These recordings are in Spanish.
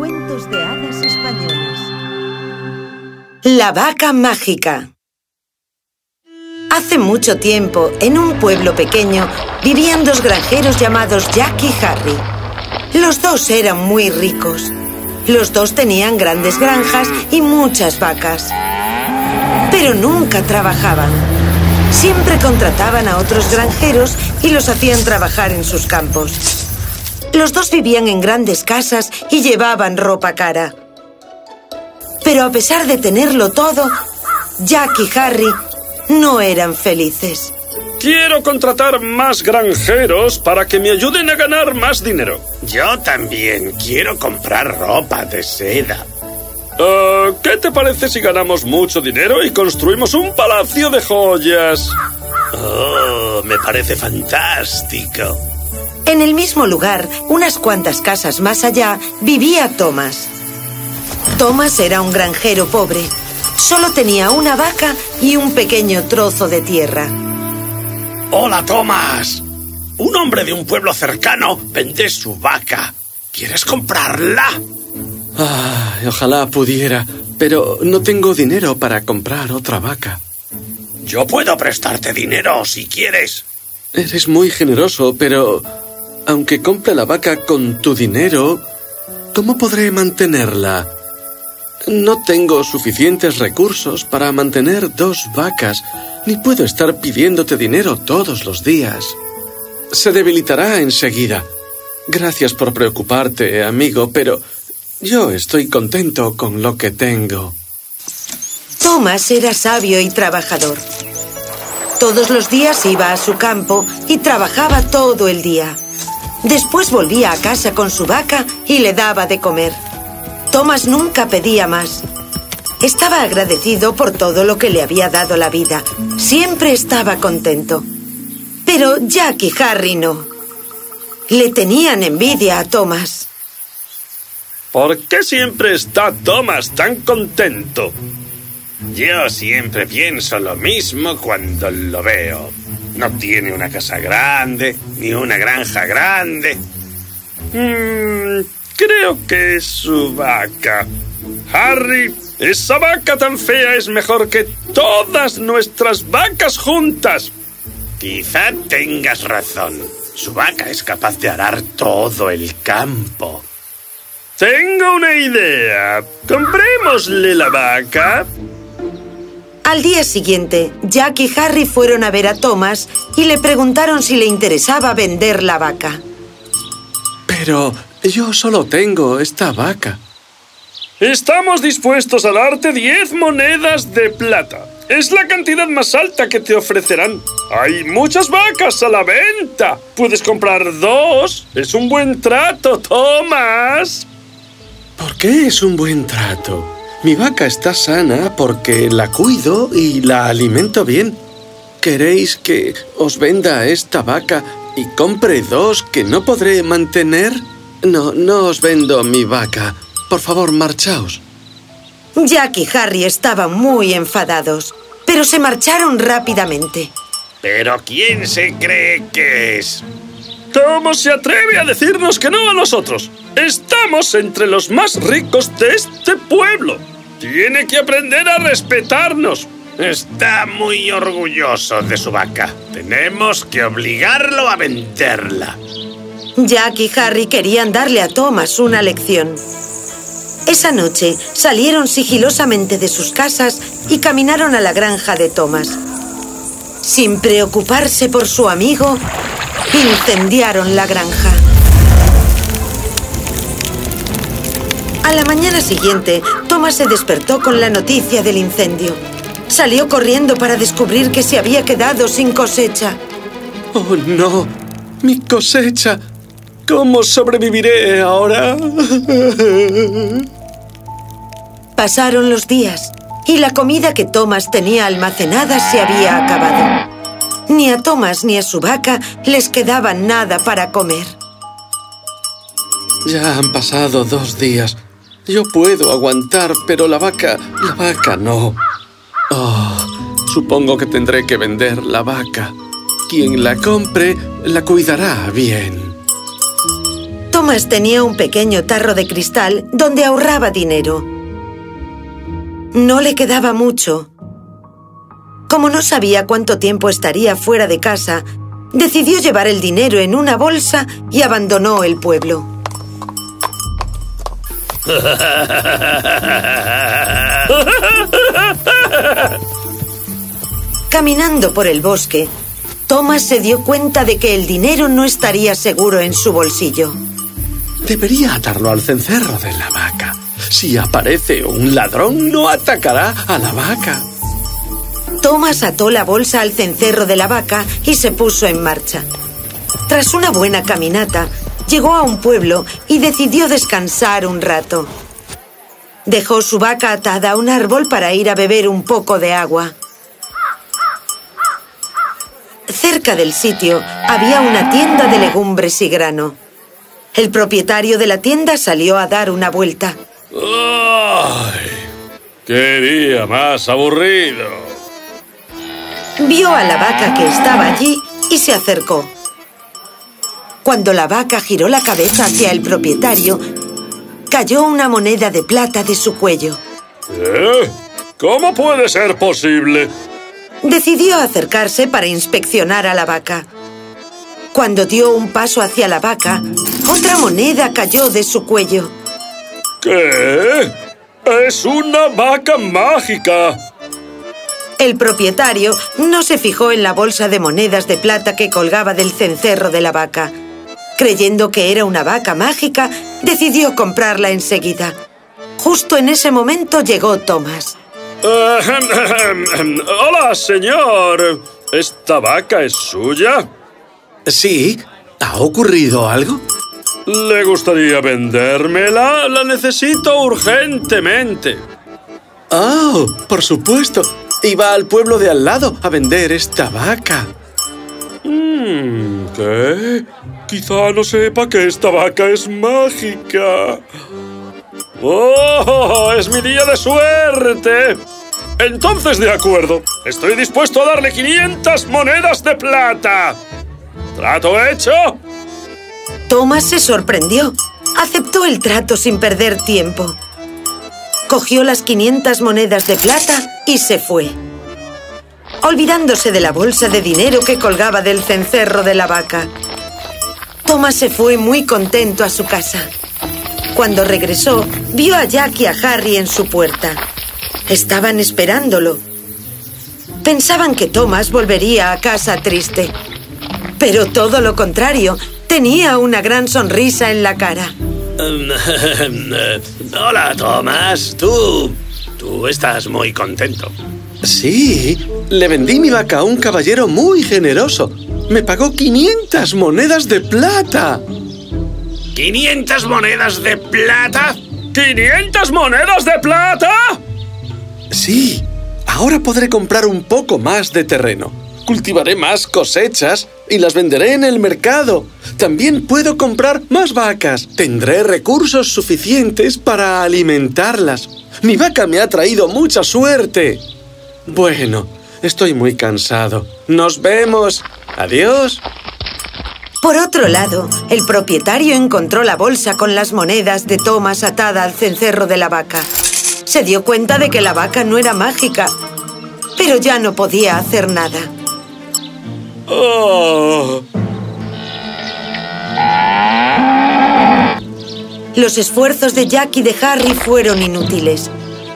Cuentos de hadas españoles. La vaca mágica. Hace mucho tiempo, en un pueblo pequeño, vivían dos granjeros llamados Jack y Harry. Los dos eran muy ricos. Los dos tenían grandes granjas y muchas vacas. Pero nunca trabajaban. Siempre contrataban a otros granjeros y los hacían trabajar en sus campos. Los dos vivían en grandes casas y llevaban ropa cara. Pero a pesar de tenerlo todo, Jack y Harry no eran felices. Quiero contratar más granjeros para que me ayuden a ganar más dinero. Yo también quiero comprar ropa de seda. Uh, ¿Qué te parece si ganamos mucho dinero y construimos un palacio de joyas? Oh, me parece fantástico. En el mismo lugar, unas cuantas casas más allá, vivía Thomas. Thomas era un granjero pobre. Solo tenía una vaca y un pequeño trozo de tierra. Hola, Thomas. Un hombre de un pueblo cercano vende su vaca. ¿Quieres comprarla? Ay, ojalá pudiera, pero no tengo dinero para comprar otra vaca. Yo puedo prestarte dinero si quieres. Eres muy generoso, pero aunque compre la vaca con tu dinero, ¿cómo podré mantenerla? No tengo suficientes recursos para mantener dos vacas, ni puedo estar pidiéndote dinero todos los días. Se debilitará enseguida. Gracias por preocuparte, amigo, pero yo estoy contento con lo que tengo. Thomas era sabio y trabajador. Todos los días iba a su campo y trabajaba todo el día. Después volvía a casa con su vaca y le daba de comer. Thomas nunca pedía más. Estaba agradecido por todo lo que le había dado la vida. Siempre estaba contento. Pero Jack Harry no. Le tenían envidia a Thomas. ¿Por qué siempre está Thomas tan contento? Yo siempre pienso lo mismo cuando lo veo. No tiene una casa grande, ni una granja grande. Mm, creo que es su vaca. Harry, esa vaca tan fea es mejor que todas nuestras vacas juntas. Quizá tengas razón. Su vaca es capaz de arar todo el campo. Tengo una idea. Comprémosle la vaca. Al día siguiente, Jack y Harry fueron a ver a Thomas y le preguntaron si le interesaba vender la vaca. Pero yo solo tengo esta vaca. Estamos dispuestos a darte 10 monedas de plata. Es la cantidad más alta que te ofrecerán. Hay muchas vacas a la venta. Puedes comprar dos. Es un buen trato, Thomas. ¿Por qué es un buen trato? Mi vaca está sana porque la cuido y la alimento bien. ¿Queréis que os venda esta vaca y compre dos que no podré mantener? No, no os vendo mi vaca. Por favor, marchaos. Jack y Harry estaban muy enfadados, pero se marcharon rápidamente. ¿Pero quién se cree que es? ¿Cómo se atreve a decirnos que no a nosotros? Estamos entre los más ricos de este pueblo. Tiene que aprender a respetarnos. Está muy orgulloso de su vaca. Tenemos que obligarlo a venderla. Jack y Harry querían darle a Thomas una lección. Esa noche salieron sigilosamente de sus casas y caminaron a la granja de Thomas. Sin preocuparse por su amigo, incendiaron la granja. A la mañana siguiente, Thomas se despertó con la noticia del incendio. Salió corriendo para descubrir que se había quedado sin cosecha. ¡Oh, no! ¡Mi cosecha! ¿Cómo sobreviviré ahora? Pasaron los días y la comida que Thomas tenía almacenada se había acabado. Ni a Thomas ni a su vaca les quedaba nada para comer. Ya han pasado dos días. Yo puedo aguantar, pero la vaca, la vaca no. Oh, supongo que tendré que vender la vaca. Quien la compre, la cuidará bien. Thomas tenía un pequeño tarro de cristal donde ahorraba dinero. No le quedaba mucho. Como no sabía cuánto tiempo estaría fuera de casa, decidió llevar el dinero en una bolsa y abandonó el pueblo. Caminando por el bosque, Thomas se dio cuenta de que el dinero no estaría seguro en su bolsillo. Debería atarlo al cencerro de la vaca. Si aparece un ladrón, no atacará a la vaca. Thomas ató la bolsa al cencerro de la vaca y se puso en marcha. Tras una buena caminata, llegó a un pueblo y decidió descansar un rato. Dejó su vaca atada a un árbol para ir a beber un poco de agua. Cerca del sitio había una tienda de legumbres y grano. El propietario de la tienda salió a dar una vuelta. ¡Ay! ¡Qué día más aburrido! Vio a la vaca que estaba allí y se acercó. Cuando la vaca giró la cabeza hacia el propietario, cayó una moneda de plata de su cuello. ¿Eh? ¿Cómo puede ser posible? Decidió acercarse para inspeccionar a la vaca. Cuando dio un paso hacia la vaca, otra moneda cayó de su cuello. ¿Qué? ¡Es una vaca mágica! El propietario no se fijó en la bolsa de monedas de plata que colgaba del cencerro de la vaca. Creyendo que era una vaca mágica, decidió comprarla enseguida. Justo en ese momento llegó Thomas. Hola, señor. ¿Esta vaca es suya? Sí, ¿ha ocurrido algo? ¿Le gustaría vendérmela? La necesito urgentemente. Oh, por supuesto. Iba al pueblo de al lado a vender esta vaca. Hmm, ¿Qué? Quizá no sepa que esta vaca es mágica. ¡Oh! ¡Es mi día de suerte! Entonces, de acuerdo. Estoy dispuesto a darle 500 monedas de plata. ¿Trato hecho? Thomas se sorprendió. Aceptó el trato sin perder tiempo. Cogió las 500 monedas de plata y se fue. Olvidándose de la bolsa de dinero que colgaba del cencerro de la vaca. Thomas se fue muy contento a su casa. Cuando regresó, vio a Jack y a Harry en su puerta. Estaban esperándolo. Pensaban que Thomas volvería a casa triste. Pero todo lo contrario, tenía una gran sonrisa en la cara. Hola, Thomas. Tú... Tú estás muy contento. Sí, le vendí mi vaca a un caballero muy generoso. Me pagó 500 monedas de plata. ¿500 monedas de plata? ¿500 monedas de plata? Sí, ahora podré comprar un poco más de terreno. Cultivaré más cosechas y las venderé en el mercado. También puedo comprar más vacas. Tendré recursos suficientes para alimentarlas. Mi vaca me ha traído mucha suerte. Bueno, estoy muy cansado. Nos vemos. Adiós. Por otro lado, el propietario encontró la bolsa con las monedas de Thomas atada al cencerro de la vaca. Se dio cuenta de que la vaca no era mágica, pero ya no podía hacer nada. Oh. Los esfuerzos de Jack y de Harry fueron inútiles.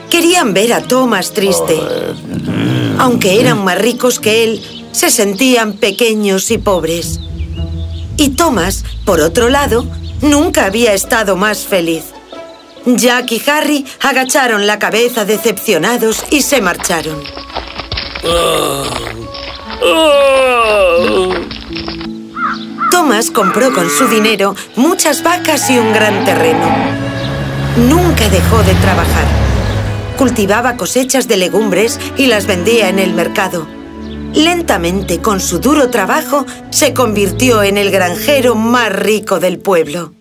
Querían ver a Thomas triste. Aunque eran más ricos que él, se sentían pequeños y pobres. Y Thomas, por otro lado, nunca había estado más feliz. Jack y Harry agacharon la cabeza decepcionados y se marcharon. Thomas compró con su dinero muchas vacas y un gran terreno. Nunca dejó de trabajar. Cultivaba cosechas de legumbres y las vendía en el mercado. Lentamente, con su duro trabajo, se convirtió en el granjero más rico del pueblo.